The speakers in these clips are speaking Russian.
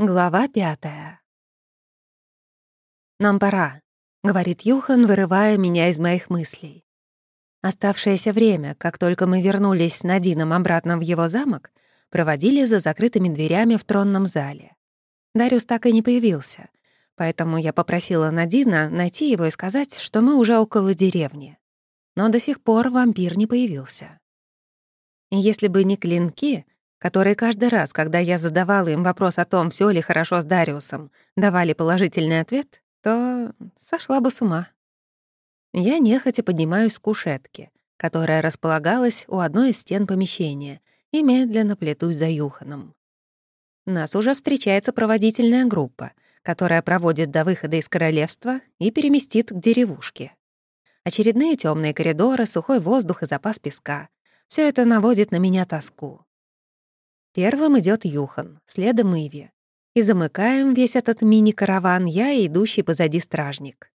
Глава пятая. «Нам пора», — говорит Юхан, вырывая меня из моих мыслей. Оставшееся время, как только мы вернулись с Надином обратно в его замок, проводили за закрытыми дверями в тронном зале. Дариус так и не появился, поэтому я попросила Надина найти его и сказать, что мы уже около деревни. Но до сих пор вампир не появился. Если бы не клинки, которые каждый раз, когда я задавала им вопрос о том, все ли хорошо с Дариусом, давали положительный ответ, то сошла бы с ума. Я нехотя поднимаюсь с кушетки, которая располагалась у одной из стен помещения, и медленно плетусь за Юханом. Нас уже встречается проводительная группа, которая проводит до выхода из королевства и переместит к деревушке. Очередные темные коридоры, сухой воздух и запас песка — все это наводит на меня тоску. Первым идет Юхан, следом Иви. И замыкаем весь этот мини-караван я и идущий позади стражник.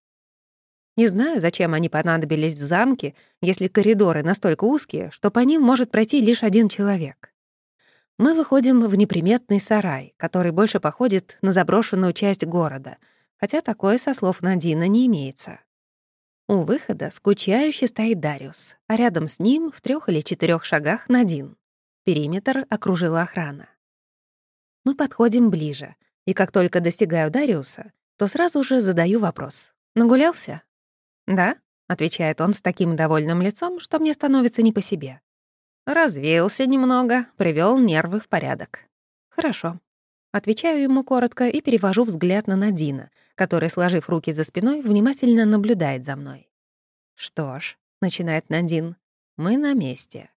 Не знаю, зачем они понадобились в замке, если коридоры настолько узкие, что по ним может пройти лишь один человек. Мы выходим в неприметный сарай, который больше походит на заброшенную часть города, хотя такое, со слов Надина, не имеется. У выхода скучающе стоит Дариус, а рядом с ним в трех или четырех шагах Надин. Периметр окружила охрана. Мы подходим ближе, и как только достигаю Дариуса, то сразу же задаю вопрос. «Нагулялся?» «Да», — отвечает он с таким довольным лицом, что мне становится не по себе. «Развеялся немного, привел нервы в порядок». «Хорошо». Отвечаю ему коротко и перевожу взгляд на Надина, который, сложив руки за спиной, внимательно наблюдает за мной. «Что ж», — начинает Надин, — «мы на месте».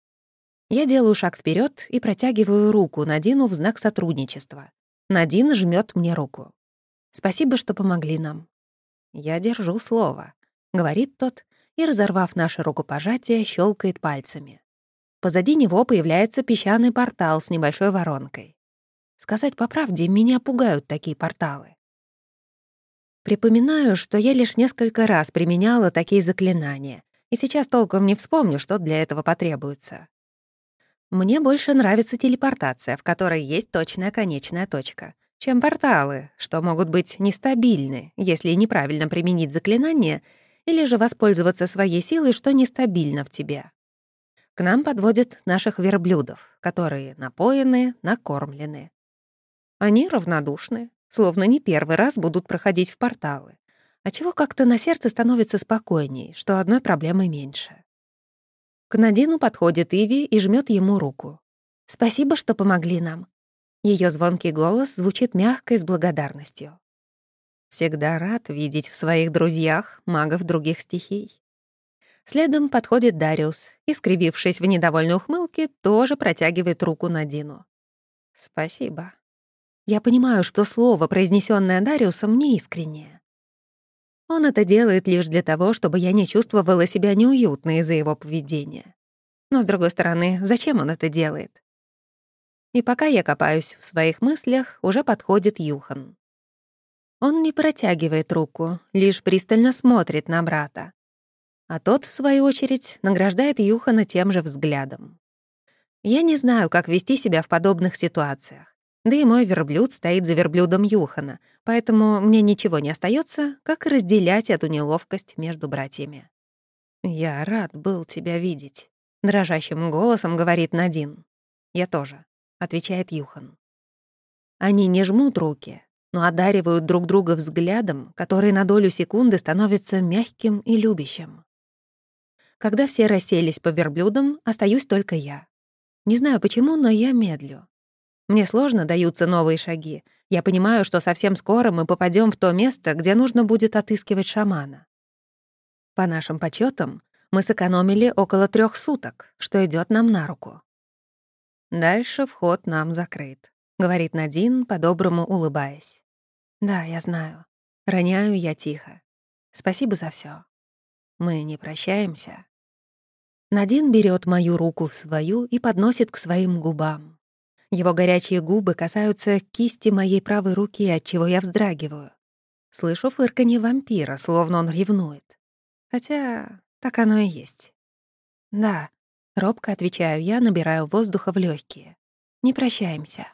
Я делаю шаг вперед и протягиваю руку Надину в знак сотрудничества. Надин жмет мне руку. «Спасибо, что помогли нам». «Я держу слово», — говорит тот, и, разорвав наше рукопожатие, щелкает пальцами. Позади него появляется песчаный портал с небольшой воронкой. Сказать по правде, меня пугают такие порталы. Припоминаю, что я лишь несколько раз применяла такие заклинания, и сейчас толком не вспомню, что для этого потребуется. Мне больше нравится телепортация, в которой есть точная конечная точка, чем порталы, что могут быть нестабильны, если неправильно применить заклинание или же воспользоваться своей силой, что нестабильно в тебе. К нам подводят наших верблюдов, которые напоены, накормлены. Они равнодушны, словно не первый раз будут проходить в порталы, а чего как-то на сердце становится спокойней, что одной проблемы меньше. К Надину подходит Иви и жмет ему руку. «Спасибо, что помогли нам». Ее звонкий голос звучит мягко и с благодарностью. Всегда рад видеть в своих друзьях магов других стихий. Следом подходит Дариус и, скривившись в недовольной ухмылке, тоже протягивает руку Надину. «Спасибо». Я понимаю, что слово, произнесенное Дариусом, не искреннее. Он это делает лишь для того, чтобы я не чувствовала себя неуютно из-за его поведения. Но, с другой стороны, зачем он это делает? И пока я копаюсь в своих мыслях, уже подходит Юхан. Он не протягивает руку, лишь пристально смотрит на брата. А тот, в свою очередь, награждает Юхана тем же взглядом. Я не знаю, как вести себя в подобных ситуациях. Да и мой верблюд стоит за верблюдом Юхана, поэтому мне ничего не остается, как разделять эту неловкость между братьями. «Я рад был тебя видеть», — дрожащим голосом говорит Надин. «Я тоже», — отвечает Юхан. Они не жмут руки, но одаривают друг друга взглядом, который на долю секунды становится мягким и любящим. Когда все расселись по верблюдам, остаюсь только я. Не знаю почему, но я медлю. Мне сложно даются новые шаги. Я понимаю, что совсем скоро мы попадем в то место, где нужно будет отыскивать шамана. По нашим подсчетам, мы сэкономили около трех суток, что идет нам на руку. Дальше вход нам закрыт, говорит Надин, по-доброму улыбаясь. Да, я знаю. Роняю я тихо. Спасибо за все. Мы не прощаемся. Надин берет мою руку в свою и подносит к своим губам. Его горячие губы касаются кисти моей правой руки, от чего я вздрагиваю. Слышу фырканье вампира, словно он ревнует. Хотя так оно и есть. Да, робко отвечаю я, набираю воздуха в легкие. Не прощаемся.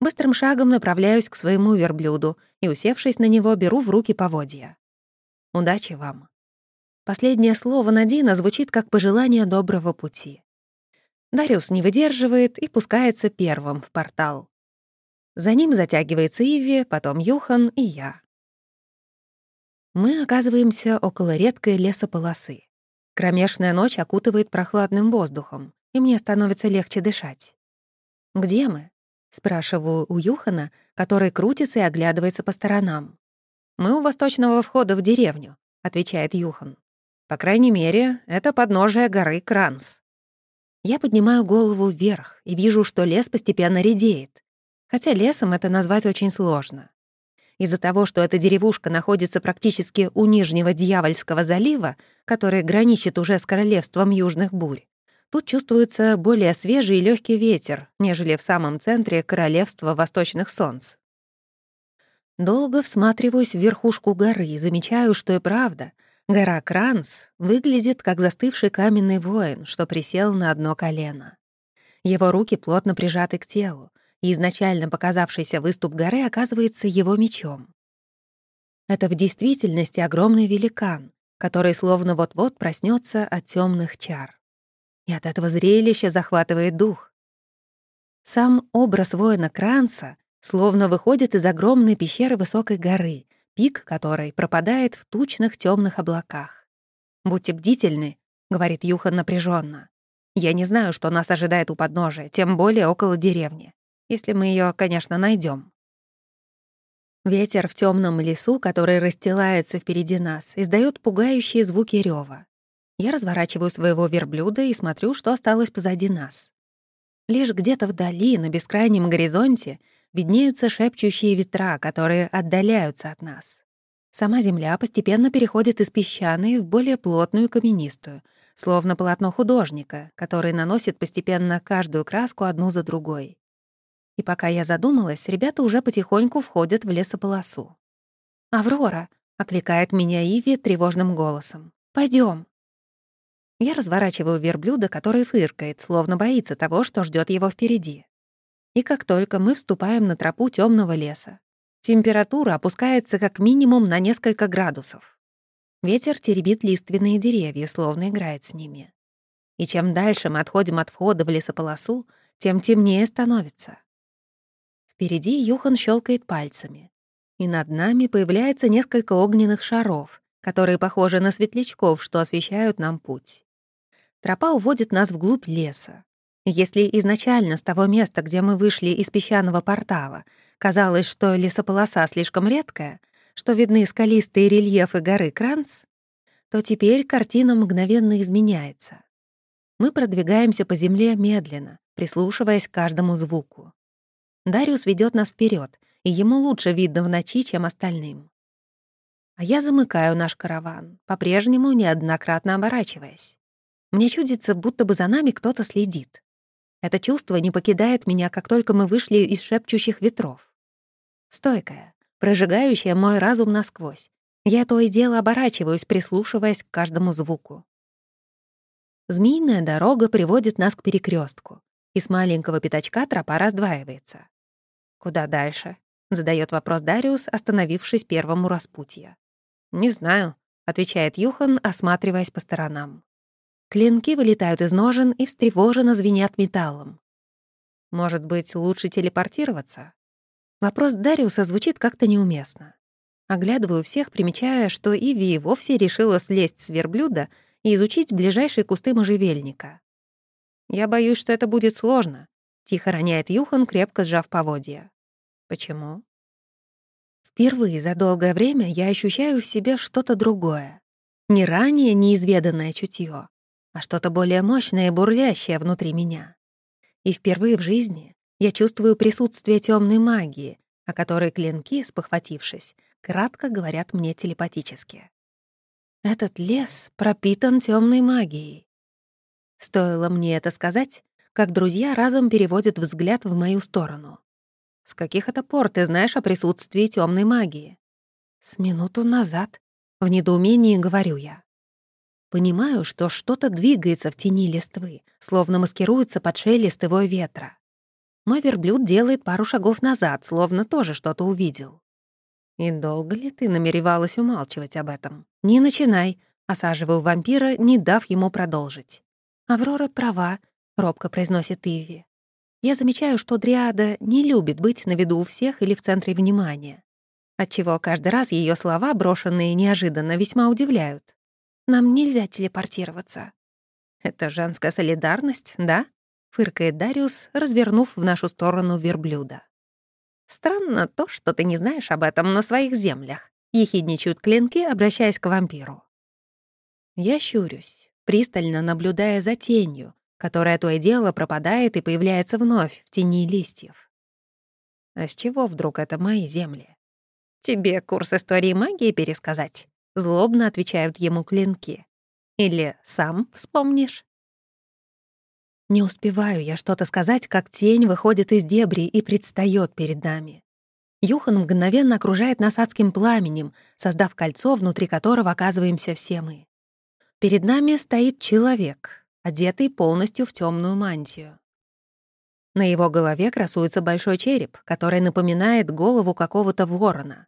Быстрым шагом направляюсь к своему верблюду и, усевшись на него, беру в руки поводья. Удачи вам. Последнее слово Надина звучит как пожелание доброго пути. Дариус не выдерживает и пускается первым в портал. За ним затягивается Иви, потом Юхан и я. Мы оказываемся около редкой лесополосы. Кромешная ночь окутывает прохладным воздухом, и мне становится легче дышать. «Где мы?» — спрашиваю у Юхана, который крутится и оглядывается по сторонам. «Мы у восточного входа в деревню», — отвечает Юхан. «По крайней мере, это подножие горы Кранс». Я поднимаю голову вверх и вижу, что лес постепенно редеет. Хотя лесом это назвать очень сложно. Из-за того, что эта деревушка находится практически у Нижнего Дьявольского залива, который граничит уже с королевством южных бурь, тут чувствуется более свежий и легкий ветер, нежели в самом центре королевства восточных солнц. Долго всматриваюсь в верхушку горы и замечаю, что и правда, гора Кранс выглядит как застывший каменный воин, что присел на одно колено. Его руки плотно прижаты к телу, и изначально показавшийся выступ горы оказывается его мечом. Это в действительности огромный великан, который словно вот-вот проснется от темных чар. И от этого зрелища захватывает дух. Сам образ воина Кранца словно выходит из огромной пещеры высокой горы, пик которой пропадает в тучных темных облаках. «Будьте бдительны», — говорит Юхан напряженно. «Я не знаю, что нас ожидает у подножия, тем более около деревни если мы ее, конечно, найдем. Ветер в темном лесу, который расстилается впереди нас, издает пугающие звуки рева. Я разворачиваю своего верблюда и смотрю, что осталось позади нас. Лишь где-то вдали, на бескрайнем горизонте, виднеются шепчущие ветра, которые отдаляются от нас. Сама земля постепенно переходит из песчаной в более плотную каменистую, словно полотно художника, который наносит постепенно каждую краску одну за другой. И пока я задумалась, ребята уже потихоньку входят в лесополосу. «Аврора!» — окликает меня Иви тревожным голосом. Пойдем. Я разворачиваю верблюда, который фыркает, словно боится того, что ждет его впереди. И как только мы вступаем на тропу темного леса, температура опускается как минимум на несколько градусов. Ветер теребит лиственные деревья, словно играет с ними. И чем дальше мы отходим от входа в лесополосу, тем темнее становится. Впереди Юхан щелкает пальцами. И над нами появляется несколько огненных шаров, которые похожи на светлячков, что освещают нам путь. Тропа уводит нас вглубь леса. Если изначально с того места, где мы вышли из песчаного портала, казалось, что лесополоса слишком редкая, что видны скалистые рельефы горы Кранц, то теперь картина мгновенно изменяется. Мы продвигаемся по земле медленно, прислушиваясь к каждому звуку. Дариус ведет нас вперед, и ему лучше видно в ночи, чем остальным. А я замыкаю наш караван, по-прежнему неоднократно оборачиваясь. Мне чудится, будто бы за нами кто-то следит. Это чувство не покидает меня, как только мы вышли из шепчущих ветров. Стойкое, прожигающее мой разум насквозь. Я то и дело оборачиваюсь, прислушиваясь к каждому звуку. Змеиная дорога приводит нас к перекрестку, и с маленького пятачка тропа раздваивается. «Куда дальше?» — задает вопрос Дариус, остановившись первым у распутья. «Не знаю», — отвечает Юхан, осматриваясь по сторонам. Клинки вылетают из ножен и встревоженно звенят металлом. «Может быть, лучше телепортироваться?» Вопрос Дариуса звучит как-то неуместно. Оглядываю всех, примечая, что Иви вовсе решила слезть с верблюда и изучить ближайшие кусты можжевельника. «Я боюсь, что это будет сложно», — тихо роняет Юхан, крепко сжав поводья. Почему? Впервые за долгое время я ощущаю в себе что-то другое. Не ранее неизведанное чутье, а что-то более мощное и бурлящее внутри меня. И впервые в жизни я чувствую присутствие темной магии, о которой клинки, спохватившись, кратко говорят мне телепатически. Этот лес пропитан темной магией. Стоило мне это сказать, как друзья разом переводят взгляд в мою сторону. С каких это пор ты знаешь о присутствии темной магии? С минуту назад. В недоумении говорю я. Понимаю, что что-то двигается в тени листвы, словно маскируется под шелест его ветра. Мой верблюд делает пару шагов назад, словно тоже что-то увидел. «И долго ли ты намеревалась умалчивать об этом? Не начинай!» — осаживаю вампира, не дав ему продолжить. «Аврора права», — робко произносит Иви. Я замечаю, что Дриада не любит быть на виду у всех или в центре внимания, отчего каждый раз ее слова, брошенные неожиданно, весьма удивляют. «Нам нельзя телепортироваться». «Это женская солидарность, да?» — фыркает Дариус, развернув в нашу сторону верблюда. «Странно то, что ты не знаешь об этом на своих землях», — ехидничают клинки, обращаясь к вампиру. Я щурюсь, пристально наблюдая за тенью, которая то и дело пропадает и появляется вновь в тени листьев. А с чего вдруг это мои земли? Тебе курс истории магии пересказать? Злобно отвечают ему клинки. Или сам вспомнишь? Не успеваю я что-то сказать, как тень выходит из дебри и предстаёт перед нами. Юхан мгновенно окружает нас адским пламенем, создав кольцо, внутри которого оказываемся все мы. Перед нами стоит человек, одетый полностью в темную мантию. На его голове красуется большой череп, который напоминает голову какого-то ворона.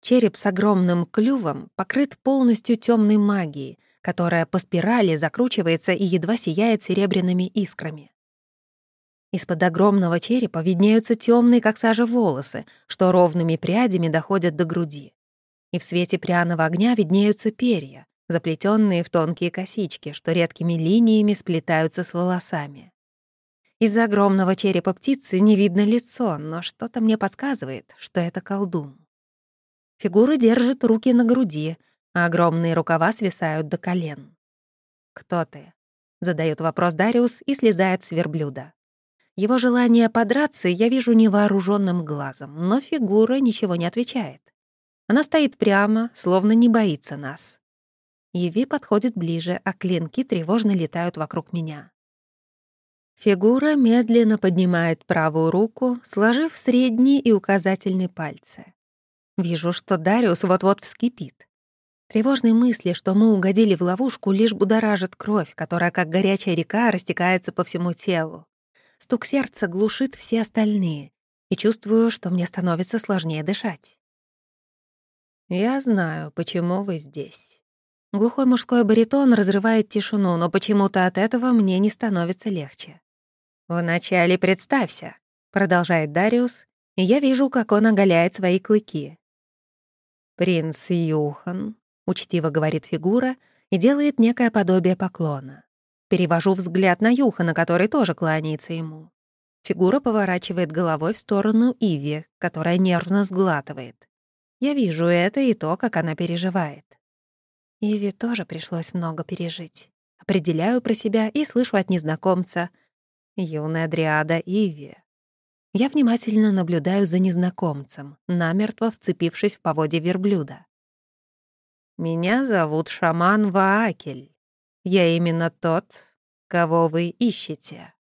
Череп с огромным клювом покрыт полностью темной магией, которая по спирали закручивается и едва сияет серебряными искрами. Из-под огромного черепа виднеются темные, как сажа, волосы, что ровными прядями доходят до груди. И в свете пряного огня виднеются перья, заплетенные в тонкие косички, что редкими линиями сплетаются с волосами. Из-за огромного черепа птицы не видно лицо, но что-то мне подсказывает, что это колдун. Фигура держит руки на груди, а огромные рукава свисают до колен. «Кто ты?» — задает вопрос Дариус и слезает с верблюда. Его желание подраться я вижу невооруженным глазом, но фигура ничего не отвечает. Она стоит прямо, словно не боится нас. Еви подходит ближе, а клинки тревожно летают вокруг меня. Фигура медленно поднимает правую руку, сложив средний и указательный пальцы. Вижу, что Дариус вот-вот вскипит. Тревожные мысли, что мы угодили в ловушку, лишь будоражит кровь, которая, как горячая река, растекается по всему телу. Стук сердца глушит все остальные, и чувствую, что мне становится сложнее дышать. «Я знаю, почему вы здесь». Глухой мужской баритон разрывает тишину, но почему-то от этого мне не становится легче. «Вначале представься», — продолжает Дариус, и я вижу, как он оголяет свои клыки. «Принц Юхан», — учтиво говорит фигура и делает некое подобие поклона. Перевожу взгляд на Юхана, который тоже кланяется ему. Фигура поворачивает головой в сторону Иви, которая нервно сглатывает. Я вижу это и то, как она переживает. Иви тоже пришлось много пережить. Определяю про себя и слышу от незнакомца. Юная дриада Иви. Я внимательно наблюдаю за незнакомцем, намертво вцепившись в поводе верблюда. «Меня зовут шаман Ваакель. Я именно тот, кого вы ищете».